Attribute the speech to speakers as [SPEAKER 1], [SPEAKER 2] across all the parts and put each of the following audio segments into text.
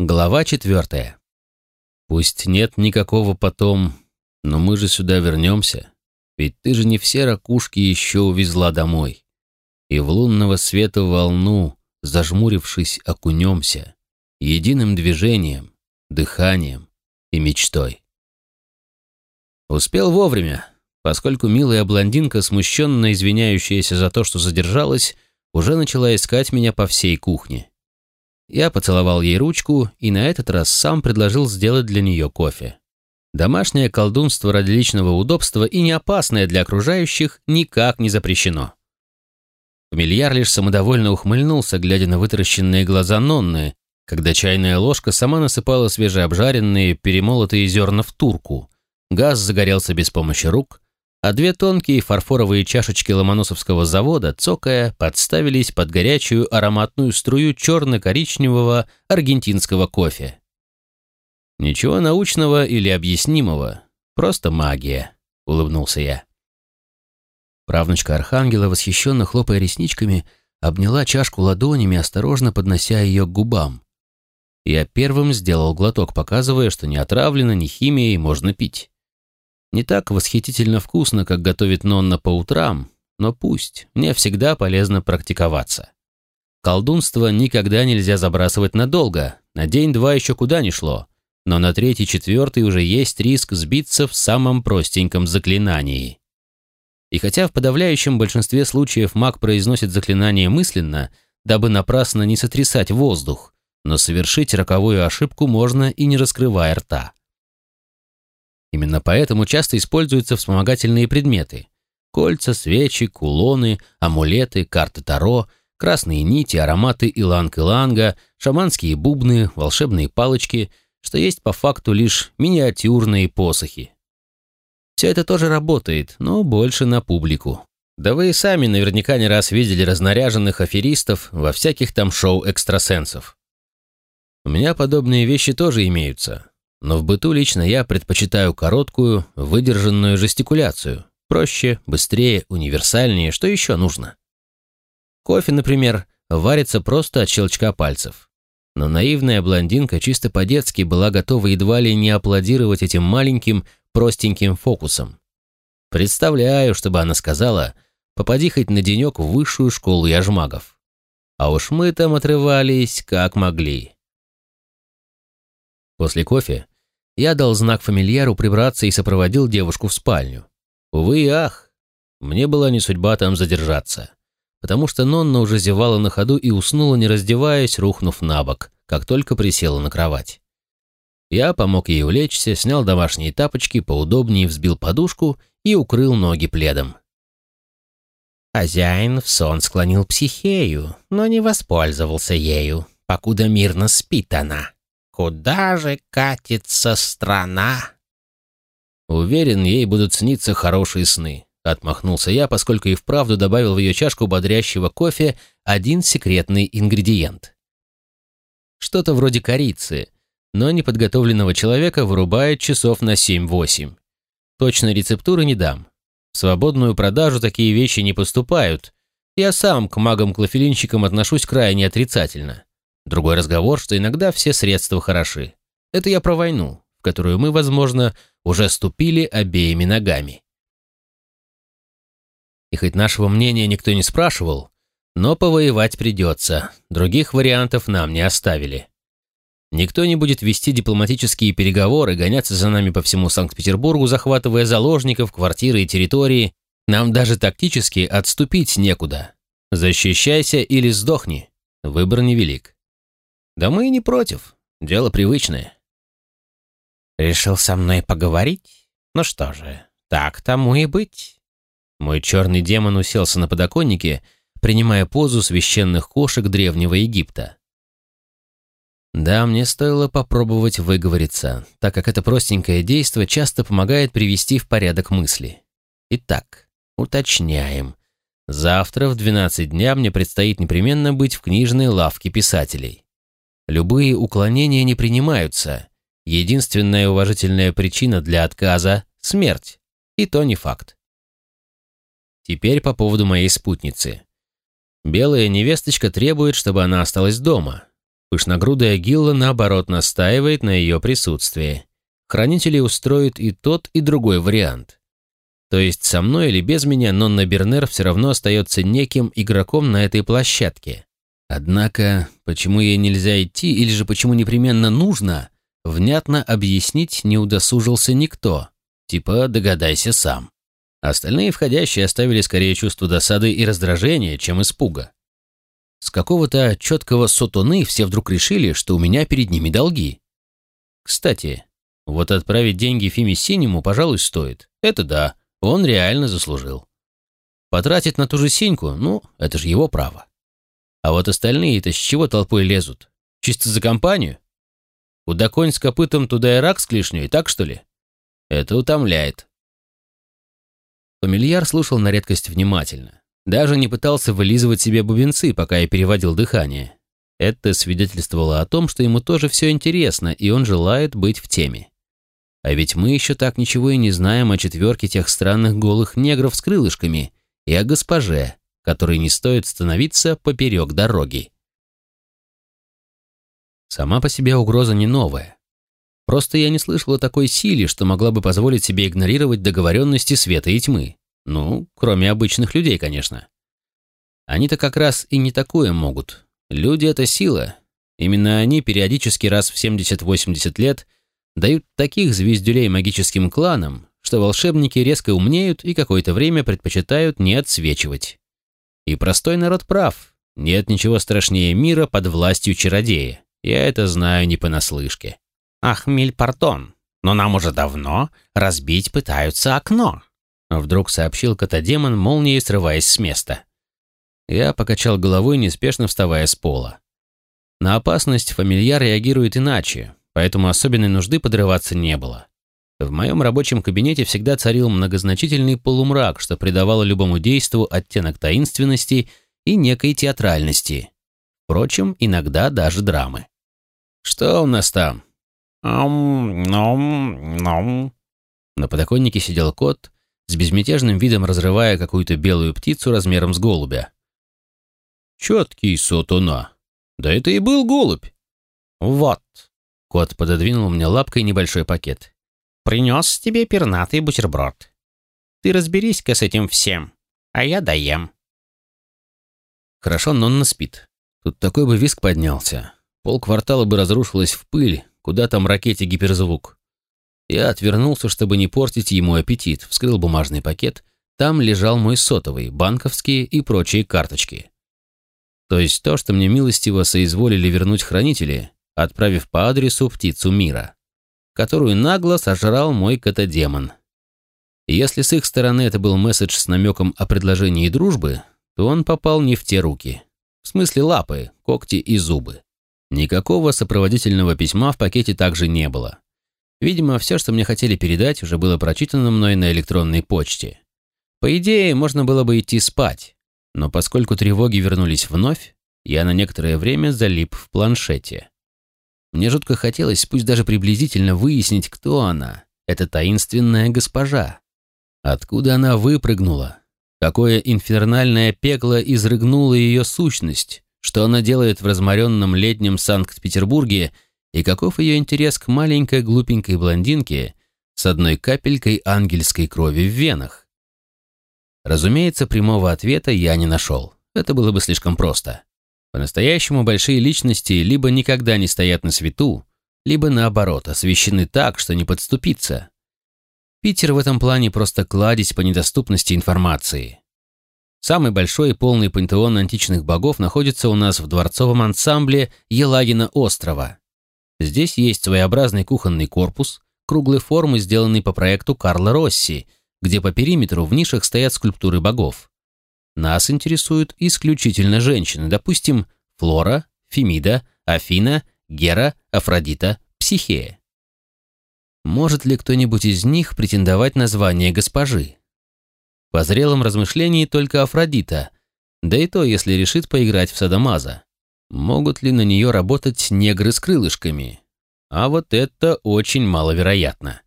[SPEAKER 1] Глава четвертая. Пусть нет никакого потом, но мы же сюда вернемся. Ведь ты же не все ракушки еще увезла домой. И в лунного света волну, зажмурившись, окунемся. Единым движением, дыханием и мечтой. Успел вовремя, поскольку милая блондинка, смущенно извиняющаяся за то, что задержалась, уже начала искать меня по всей кухне. Я поцеловал ей ручку и на этот раз сам предложил сделать для нее кофе. Домашнее колдунство ради личного удобства и не опасное для окружающих никак не запрещено. Фамильяр лишь самодовольно ухмыльнулся, глядя на вытаращенные глаза Нонны, когда чайная ложка сама насыпала свежеобжаренные перемолотые зерна в турку. Газ загорелся без помощи рук, а две тонкие фарфоровые чашечки ломоносовского завода, цокая, подставились под горячую ароматную струю черно-коричневого аргентинского кофе. «Ничего научного или объяснимого, просто магия», — улыбнулся я. Правнучка Архангела, восхищенно хлопая ресничками, обняла чашку ладонями, осторожно поднося ее к губам. Я первым сделал глоток, показывая, что не отравлено, ни химией можно пить. Не так восхитительно вкусно, как готовит Нонна по утрам, но пусть, мне всегда полезно практиковаться. Колдунство никогда нельзя забрасывать надолго, на день-два еще куда ни шло, но на третий-четвертый уже есть риск сбиться в самом простеньком заклинании. И хотя в подавляющем большинстве случаев маг произносит заклинание мысленно, дабы напрасно не сотрясать воздух, но совершить роковую ошибку можно и не раскрывая рта. Именно поэтому часто используются вспомогательные предметы. Кольца, свечи, кулоны, амулеты, карты Таро, красные нити, ароматы иланг-иланга, шаманские бубны, волшебные палочки, что есть по факту лишь миниатюрные посохи. Все это тоже работает, но больше на публику. Да вы и сами наверняка не раз видели разнаряженных аферистов во всяких там шоу экстрасенсов. У меня подобные вещи тоже имеются, но в быту лично я предпочитаю короткую, выдержанную жестикуляцию. Проще, быстрее, универсальнее, что еще нужно. Кофе, например, варится просто от щелчка пальцев. Но наивная блондинка чисто по-детски была готова едва ли не аплодировать этим маленьким, простеньким фокусом. Представляю, чтобы она сказала, попади хоть на денек в высшую школу яжмагов. А уж мы там отрывались, как могли. После кофе я дал знак фамильяру прибраться и сопроводил девушку в спальню. Увы и ах, мне была не судьба там задержаться, потому что Нонна уже зевала на ходу и уснула, не раздеваясь, рухнув на бок, как только присела на кровать. Я помог ей улечься, снял домашние тапочки, поудобнее взбил подушку и укрыл ноги пледом. Хозяин в сон склонил психею, но не воспользовался ею, покуда мирно спит она. Куда же катится страна? Уверен, ей будут сниться хорошие сны. Отмахнулся я, поскольку и вправду добавил в ее чашку бодрящего кофе один секретный ингредиент. Что-то вроде корицы, но неподготовленного человека вырубает часов на 7-8. Точной рецептуры не дам. В свободную продажу такие вещи не поступают. Я сам к магам-клофелинщикам отношусь крайне отрицательно. Другой разговор, что иногда все средства хороши. Это я про войну, в которую мы, возможно, уже ступили обеими ногами. И хоть нашего мнения никто не спрашивал, но повоевать придется, других вариантов нам не оставили. Никто не будет вести дипломатические переговоры, гоняться за нами по всему Санкт-Петербургу, захватывая заложников, квартиры и территории. Нам даже тактически отступить некуда. Защищайся или сдохни. Выбор невелик. Да мы и не против. Дело привычное. Решил со мной поговорить? Ну что же, так тому и быть. Мой черный демон уселся на подоконнике, принимая позу священных кошек древнего Египта. Да, мне стоило попробовать выговориться, так как это простенькое действие часто помогает привести в порядок мысли. Итак, уточняем. Завтра в 12 дня мне предстоит непременно быть в книжной лавке писателей. Любые уклонения не принимаются. Единственная уважительная причина для отказа – смерть. И то не факт. Теперь по поводу моей спутницы. Белая невесточка требует, чтобы она осталась дома. Пышногрудая Гилла, наоборот, настаивает на ее присутствии. Хранители устроит и тот, и другой вариант. То есть со мной или без меня Нонна Бернер все равно остается неким игроком на этой площадке. Однако, почему ей нельзя идти, или же почему непременно нужно, внятно объяснить не удосужился никто. Типа «догадайся сам». Остальные входящие оставили скорее чувство досады и раздражения, чем испуга. С какого-то четкого сотуны все вдруг решили, что у меня перед ними долги. Кстати, вот отправить деньги Фиме Синему, пожалуй, стоит. Это да, он реально заслужил. Потратить на ту же синьку, ну, это же его право. А вот остальные-то с чего толпой лезут? Чисто за компанию? Куда конь с копытом, туда и рак с клешней, так что ли? Это утомляет. Фамильяр слушал на редкость внимательно. Даже не пытался вылизывать себе бубенцы, пока я переводил дыхание. Это свидетельствовало о том, что ему тоже все интересно, и он желает быть в теме. А ведь мы еще так ничего и не знаем о четверке тех странных голых негров с крылышками и о госпоже, которой не стоит становиться поперек дороги. Сама по себе угроза не новая. Просто я не слышал о такой силе, что могла бы позволить себе игнорировать договоренности света и тьмы. Ну, кроме обычных людей, конечно. Они-то как раз и не такое могут. Люди — это сила. Именно они периодически раз в 70-80 лет дают таких звездюлей магическим кланам, что волшебники резко умнеют и какое-то время предпочитают не отсвечивать. И простой народ прав. Нет ничего страшнее мира под властью чародея. Я это знаю не понаслышке.
[SPEAKER 2] «Ах, миль, пардон, но нам уже давно разбить пытаются окно»,
[SPEAKER 1] Вдруг сообщил котодемон, молнией срываясь с места. Я покачал головой, неспешно вставая с пола. На опасность фамильяр реагирует иначе, поэтому особенной нужды подрываться не было. В моем рабочем кабинете всегда царил многозначительный полумрак, что придавало любому действу оттенок таинственности и некой театральности. Впрочем, иногда даже драмы. «Что у нас там?»
[SPEAKER 2] «Ам-ном-ном».
[SPEAKER 1] На подоконнике сидел кот, с безмятежным видом разрывая какую-то белую птицу размером с голубя. «Четкий сотуна! Да это и был голубь!»
[SPEAKER 2] «Вот!»
[SPEAKER 1] — кот пододвинул мне лапкой небольшой пакет.
[SPEAKER 2] «Принес тебе пернатый бутерброд. Ты разберись-ка с этим всем, а я доем».
[SPEAKER 1] Хорошо, Нонна спит. Тут такой бы виск поднялся. Пол квартала бы разрушилось в пыль, куда там ракете гиперзвук. Я отвернулся, чтобы не портить ему аппетит, вскрыл бумажный пакет. Там лежал мой сотовый, банковские и прочие карточки. То есть то, что мне милостиво соизволили вернуть хранители, отправив по адресу птицу мира, которую нагло сожрал мой котодемон. Если с их стороны это был месседж с намеком о предложении дружбы, то он попал не в те руки. В смысле лапы, когти и зубы. Никакого сопроводительного письма в пакете также не было. Видимо, все, что мне хотели передать, уже было прочитано мной на электронной почте. По идее, можно было бы идти спать, но поскольку тревоги вернулись вновь, я на некоторое время залип в планшете. Мне жутко хотелось, пусть даже приблизительно, выяснить, кто она, эта таинственная госпожа. Откуда она выпрыгнула? Какое инфернальное пекло изрыгнуло ее сущность? Что она делает в разморенном летнем Санкт-Петербурге – и каков ее интерес к маленькой глупенькой блондинке с одной капелькой ангельской крови в венах? Разумеется, прямого ответа я не нашел. Это было бы слишком просто. По-настоящему большие личности либо никогда не стоят на свету, либо наоборот, освещены так, что не подступиться. Питер в этом плане просто кладезь по недоступности информации. Самый большой и полный пантеон античных богов находится у нас в дворцовом ансамбле Елагина острова. Здесь есть своеобразный кухонный корпус, круглой формы, сделанный по проекту Карла Росси, где по периметру в нишах стоят скульптуры богов. Нас интересуют исключительно женщины, допустим, Флора, Фемида, Афина, Гера, Афродита, Психея. Может ли кто-нибудь из них претендовать на звание госпожи? По зрелом размышлении только Афродита, да и то, если решит поиграть в Садомаза. Могут ли на нее работать негры с крылышками? А вот это очень маловероятно.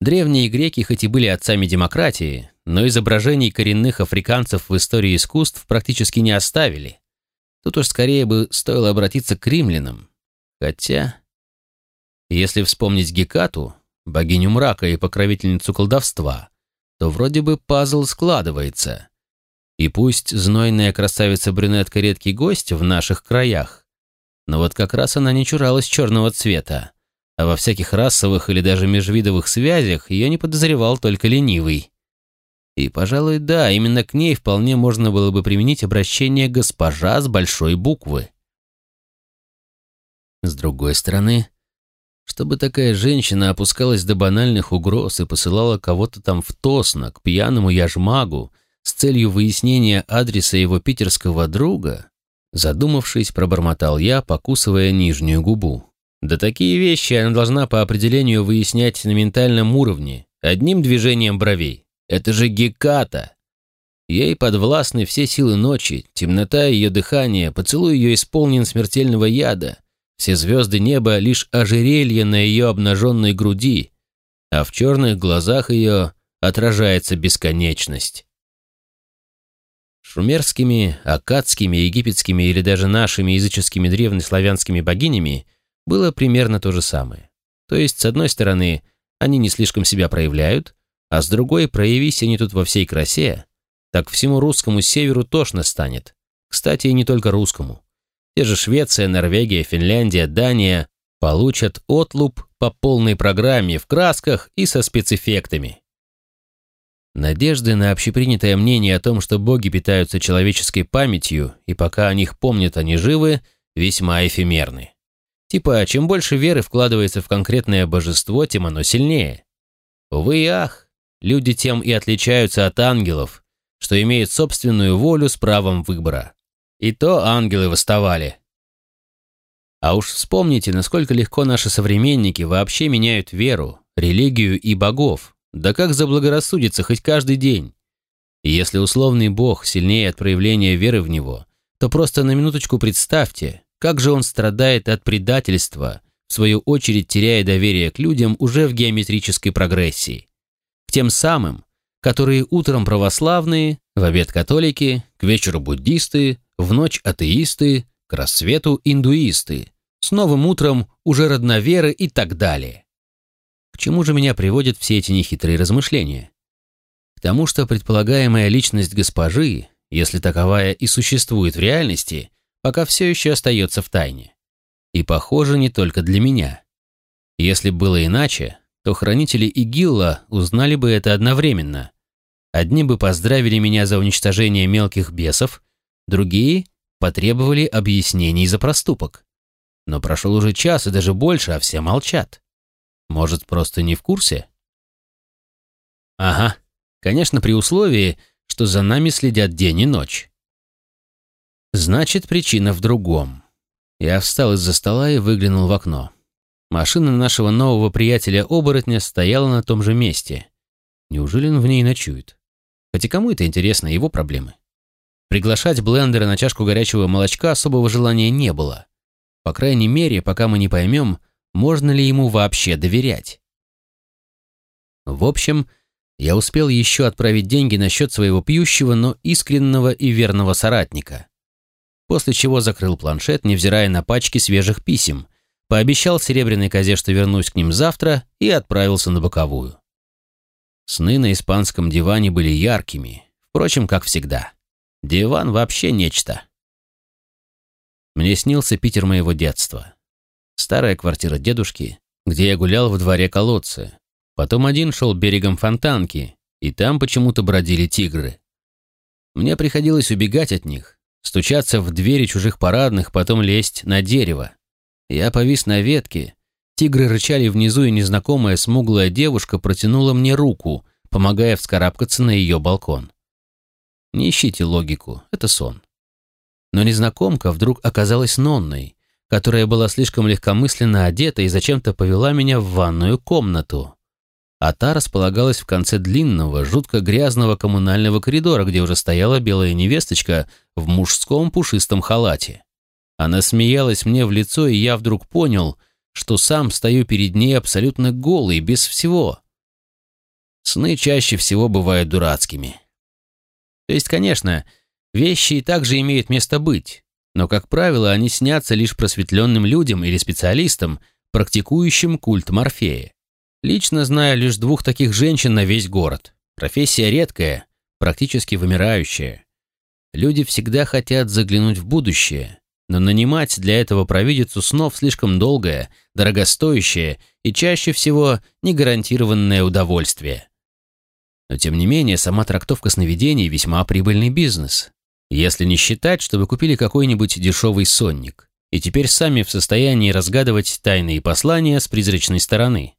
[SPEAKER 1] Древние греки хоть и были отцами демократии, но изображений коренных африканцев в истории искусств практически не оставили. Тут уж скорее бы стоило обратиться к римлянам. Хотя, если вспомнить Гекату, богиню мрака и покровительницу колдовства, то вроде бы пазл складывается. И пусть знойная красавица-брюнетка редкий гость в наших краях, но вот как раз она не чуралась черного цвета, а во всяких расовых или даже межвидовых связях ее не подозревал только ленивый. И, пожалуй, да, именно к ней вполне можно было бы применить обращение «госпожа» с большой буквы. С другой стороны, чтобы такая женщина опускалась до банальных угроз и посылала кого-то там в Тосно к пьяному яжмагу с целью выяснения адреса его питерского друга, задумавшись, пробормотал я, покусывая нижнюю губу. Да такие вещи она должна по определению выяснять на ментальном уровне, одним движением бровей. Это же Геката! Ей подвластны все силы ночи, темнота ее дыхания, поцелуй ее исполнен смертельного яда, все звезды неба — лишь ожерелье на ее обнаженной груди, а в черных глазах ее отражается бесконечность. Шумерскими, акадскими, египетскими или даже нашими языческими древнеславянскими богинями было примерно то же самое. То есть, с одной стороны, они не слишком себя проявляют, а с другой, проявись они тут во всей красе, так всему русскому северу тошно станет. Кстати, и не только русскому. Те же Швеция, Норвегия, Финляндия, Дания получат отлуп по полной программе в красках и со спецэффектами. Надежды на общепринятое мнение о том, что боги питаются человеческой памятью, и пока о них помнят они живы, весьма эфемерны. Типа, чем больше веры вкладывается в конкретное божество, тем оно сильнее. Увы и ах, люди тем и отличаются от ангелов, что имеют собственную волю с правом выбора. И то ангелы восставали. А уж вспомните, насколько легко наши современники вообще меняют веру, религию и богов, да как заблагорассудится хоть каждый день. И если условный бог сильнее от проявления веры в него, то просто на минуточку представьте, как же он страдает от предательства, в свою очередь теряя доверие к людям уже в геометрической прогрессии. Тем самым, которые утром православные, в обед католики, к вечеру буддисты, в ночь атеисты, к рассвету индуисты, с новым утром уже родноверы и так далее. К чему же меня приводят все эти нехитрые размышления? К тому, что предполагаемая личность госпожи, если таковая и существует в реальности, пока все еще остается в тайне. И, похоже, не только для меня. Если было иначе, то хранители Игилла узнали бы это одновременно. Одни бы поздравили меня за уничтожение мелких бесов, Другие потребовали объяснений за проступок. Но прошел уже час и даже больше, а все молчат. Может, просто не в курсе? Ага, конечно, при условии, что за нами следят день и ночь. Значит, причина в другом. Я встал из-за стола и выглянул в окно. Машина нашего нового приятеля-оборотня стояла на том же месте. Неужели он в ней ночует? Хотя кому это интересно, его проблемы. Приглашать блендера на чашку горячего молочка особого желания не было. По крайней мере, пока мы не поймем, можно ли ему вообще доверять. В общем, я успел еще отправить деньги на счет своего пьющего, но искреннего и верного соратника. После чего закрыл планшет, невзирая на пачки свежих писем, пообещал серебряной козе, что вернусь к ним завтра, и отправился на боковую. Сны на испанском диване были яркими, впрочем, как всегда. Диван вообще нечто. Мне снился Питер моего детства. Старая квартира дедушки, где я гулял в дворе колодца. Потом один шел берегом фонтанки, и там почему-то бродили тигры. Мне приходилось убегать от них, стучаться в двери чужих парадных, потом лезть на дерево. Я повис на ветке, тигры рычали внизу, и незнакомая смуглая девушка протянула мне руку, помогая вскарабкаться на ее балкон. Не ищите логику, это сон. Но незнакомка вдруг оказалась Нонной, которая была слишком легкомысленно одета и зачем-то повела меня в ванную комнату. А та располагалась в конце длинного, жутко грязного коммунального коридора, где уже стояла белая невесточка в мужском пушистом халате. Она смеялась мне в лицо, и я вдруг понял, что сам стою перед ней абсолютно голый, без всего. Сны чаще всего бывают дурацкими. То есть, конечно, вещи и также имеют место быть, Но, как правило, они снятся лишь просветленным людям или специалистам, практикующим культ Морфея. Лично знаю лишь двух таких женщин на весь город. Профессия редкая, практически вымирающая. Люди всегда хотят заглянуть в будущее, но нанимать для этого провидицу снов слишком долгое, дорогостоящее и чаще всего негарантированное удовольствие. Но тем не менее, сама трактовка сновидений весьма прибыльный бизнес. Если не считать, что вы купили какой-нибудь дешевый сонник, и теперь сами в состоянии разгадывать тайные послания с призрачной стороны.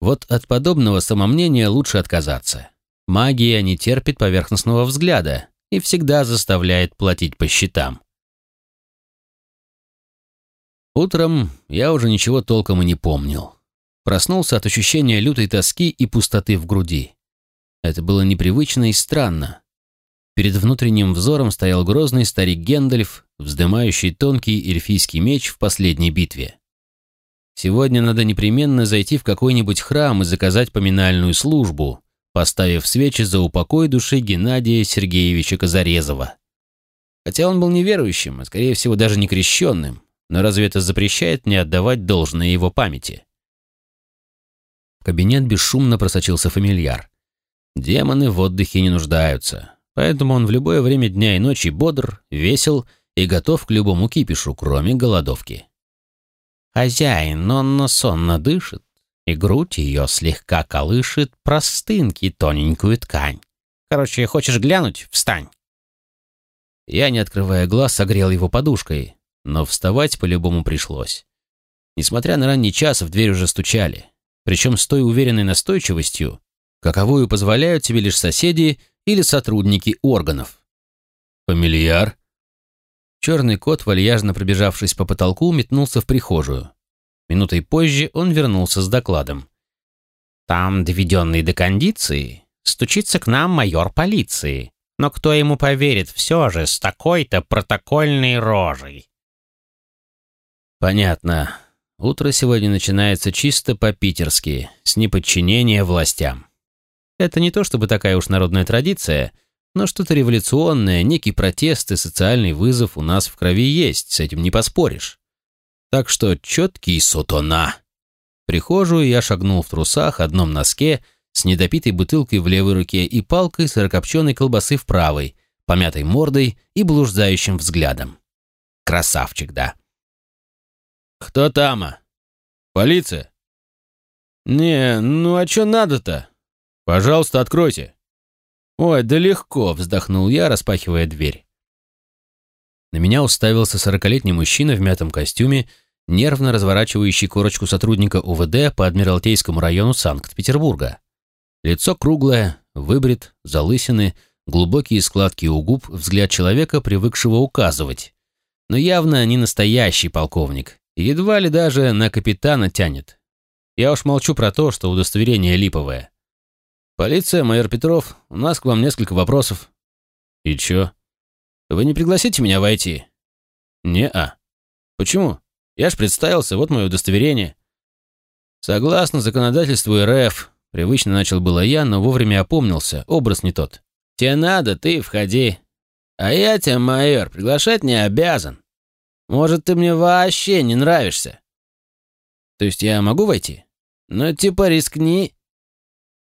[SPEAKER 1] Вот от подобного самомнения лучше отказаться. Магия не терпит поверхностного взгляда и всегда заставляет платить по счетам. Утром я уже ничего толком и не помнил. Проснулся от ощущения лютой тоски и пустоты в груди. Это было непривычно и странно. Перед внутренним взором стоял грозный старик Гендальф, вздымающий тонкий эльфийский меч в последней битве. Сегодня надо непременно зайти в какой-нибудь храм и заказать поминальную службу, поставив свечи за упокой души Геннадия Сергеевича Казарезова. Хотя он был неверующим, а скорее всего даже не крещенным, но разве это запрещает мне отдавать должное его памяти? В кабинет бесшумно просочился фамильяр. Демоны в отдыхе не нуждаются, поэтому он в любое время дня и ночи бодр, весел и готов к любому кипишу, кроме голодовки.
[SPEAKER 2] Хозяин, он сонно дышит, и грудь ее слегка колышет простынки тоненькую ткань. Короче, хочешь глянуть? Встань.
[SPEAKER 1] Я, не открывая глаз, согрел его подушкой, но вставать по-любому пришлось. Несмотря на ранний час, в дверь уже стучали, причем с той уверенной настойчивостью, каковую позволяют себе лишь соседи или сотрудники органов. «Фамильяр?» Черный кот, вальяжно пробежавшись по потолку, метнулся в прихожую. Минутой позже он вернулся с докладом.
[SPEAKER 2] «Там, доведенный до кондиции, стучится к нам майор полиции. Но кто ему поверит все же с такой-то протокольной рожей?»
[SPEAKER 1] «Понятно. Утро сегодня начинается чисто по-питерски, с неподчинения властям. Это не то чтобы такая уж народная традиция, но что-то революционное, некий протест и социальный вызов у нас в крови есть, с этим не поспоришь. Так что четкий сутона. В прихожую я шагнул в трусах, одном носке, с недопитой бутылкой в левой руке и палкой сырокопченой колбасы в правой, помятой мордой и блуждающим взглядом. Красавчик, да. «Кто там? А? Полиция?» «Не, ну а чё надо-то?» «Пожалуйста, откройте». «Ой, да легко», — вздохнул я, распахивая дверь. На меня уставился сорокалетний мужчина в мятом костюме нервно разворачивающий корочку сотрудника УВД по Адмиралтейскому району Санкт-Петербурга. Лицо круглое, выбрит, залысины, глубокие складки у губ, взгляд человека, привыкшего указывать. Но явно не настоящий полковник, едва ли даже на капитана тянет. Я уж молчу про то, что удостоверение липовое. «Полиция, майор Петров, у нас к вам несколько вопросов». «И чё? Вы не пригласите меня войти?» «Не-а. Почему?» Я ж представился, вот мое удостоверение. Согласно законодательству РФ, привычно начал было я, но вовремя опомнился, образ не тот. Тебе надо, ты входи. А я тебя, майор, приглашать не обязан. Может, ты мне вообще не нравишься. То есть я могу войти? Ну, типа рискни.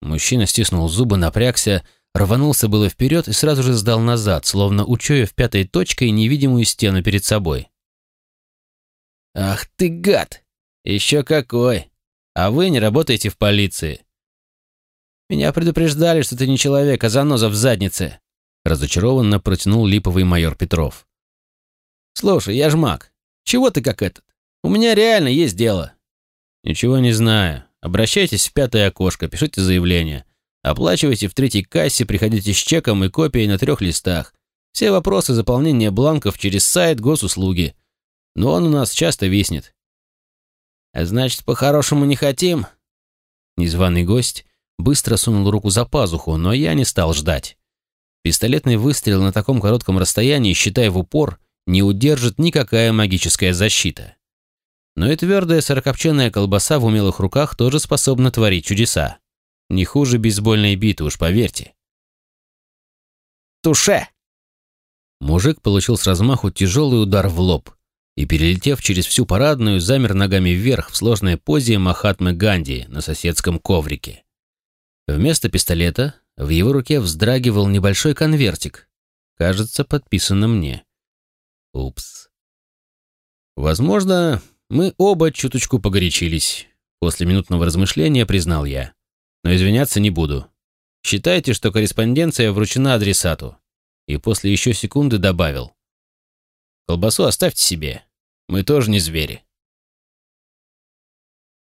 [SPEAKER 1] Мужчина стиснул зубы, напрягся, рванулся было вперед и сразу же сдал назад, словно учуяв пятой точкой невидимую стену перед собой. «Ах ты гад! Еще какой! А вы не работаете в полиции!» «Меня предупреждали, что ты не человек, а заноза в заднице!» Разочарованно протянул липовый майор Петров. «Слушай, я ж маг. Чего ты как этот? У меня реально есть дело». «Ничего не знаю. Обращайтесь в пятое окошко, пишите заявление. Оплачивайте в третьей кассе, приходите с чеком и копией на трех листах. Все вопросы заполнения бланков через сайт госуслуги но он у нас часто виснет. А значит, по-хорошему не хотим? Незваный гость быстро сунул руку за пазуху, но я не стал ждать. Пистолетный выстрел на таком коротком расстоянии, считая в упор, не удержит никакая магическая защита. Но и твердая сырокопченая колбаса в умелых руках тоже способна творить чудеса. Не хуже бейсбольной биты, уж поверьте. «Туше!» Мужик получил с размаху тяжелый удар в лоб и, перелетев через всю парадную, замер ногами вверх в сложной позе Махатмы Ганди на соседском коврике. Вместо пистолета в его руке вздрагивал небольшой конвертик, кажется, подписано мне. Упс. Возможно, мы оба чуточку погорячились. После минутного размышления признал я. Но извиняться не буду. Считайте, что корреспонденция вручена адресату. И после еще секунды добавил. Колбасу оставьте себе. Мы тоже не звери.